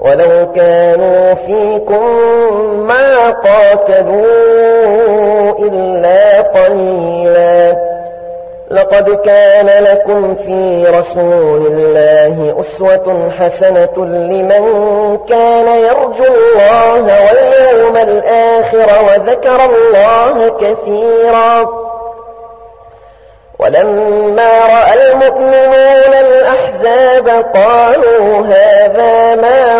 ولو كانوا فيكم ما قاتلوا إلا قليلا. لقد كان لكم في رسول الله أسوة حسنة لمن كان يرجو الله واليوم الآخر وذكر الله كثيرا. ولما رأى المؤمنون الأحزاب قالوا هذا ما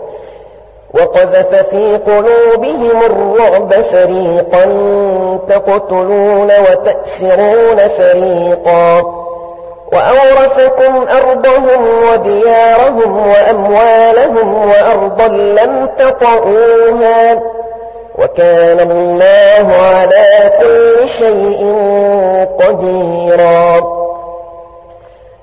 وقذف في قلوبهم الرعب فريقا تقتلون وتأسرون فريقا. وأورثكم أرضهم وديارهم وأموالهم وأرضا لم تطعوها وكان الله على كل شيء قديرا.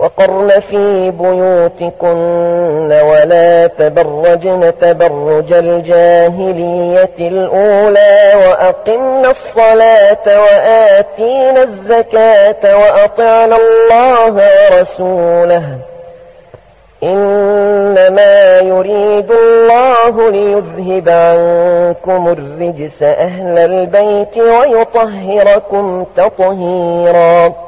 وقرن في بيوتكن ولا تبرجن تبرج الجاهلية الأولى وأقمن الصلاة وآتين الزكاة وأطعن الله ورسوله. إنما يريد الله ليذهب عنكم الرجس أهل البيت ويطهركم تطهيراً.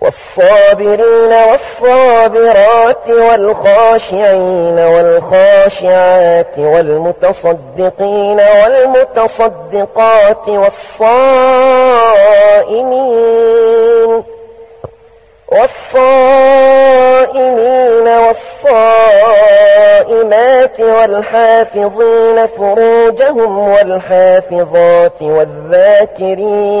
والصابرين والصابرات والخاشعين والخاشعات والمتصدقين والمتصدقات والصائمين والصائمين والصائمات والحافظين فروجهم والحافظات والذاكرين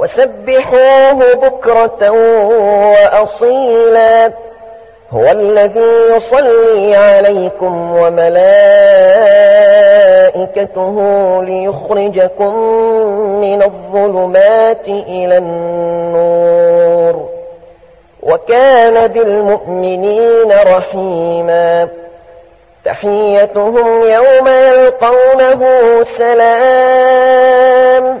وسبحوه بكرة وأصيلا. هو الذي يصلي عليكم وملائكته ليخرجكم من الظلمات إلى النور. وكان بالمؤمنين رحيما. تحيتهم يوم يلقونه سلام.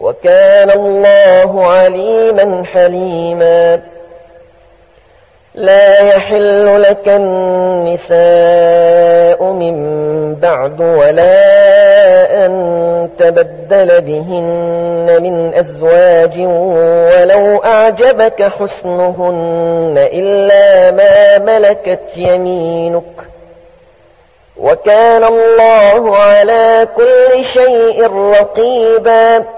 وكان الله عليما حليما. لا يحل لك النساء من بعد ولا أن تبدل بهن من أزواج ولو أعجبك حسنهن إلا ما ملكت يمينك. وكان الله على كل شيء رقيبا.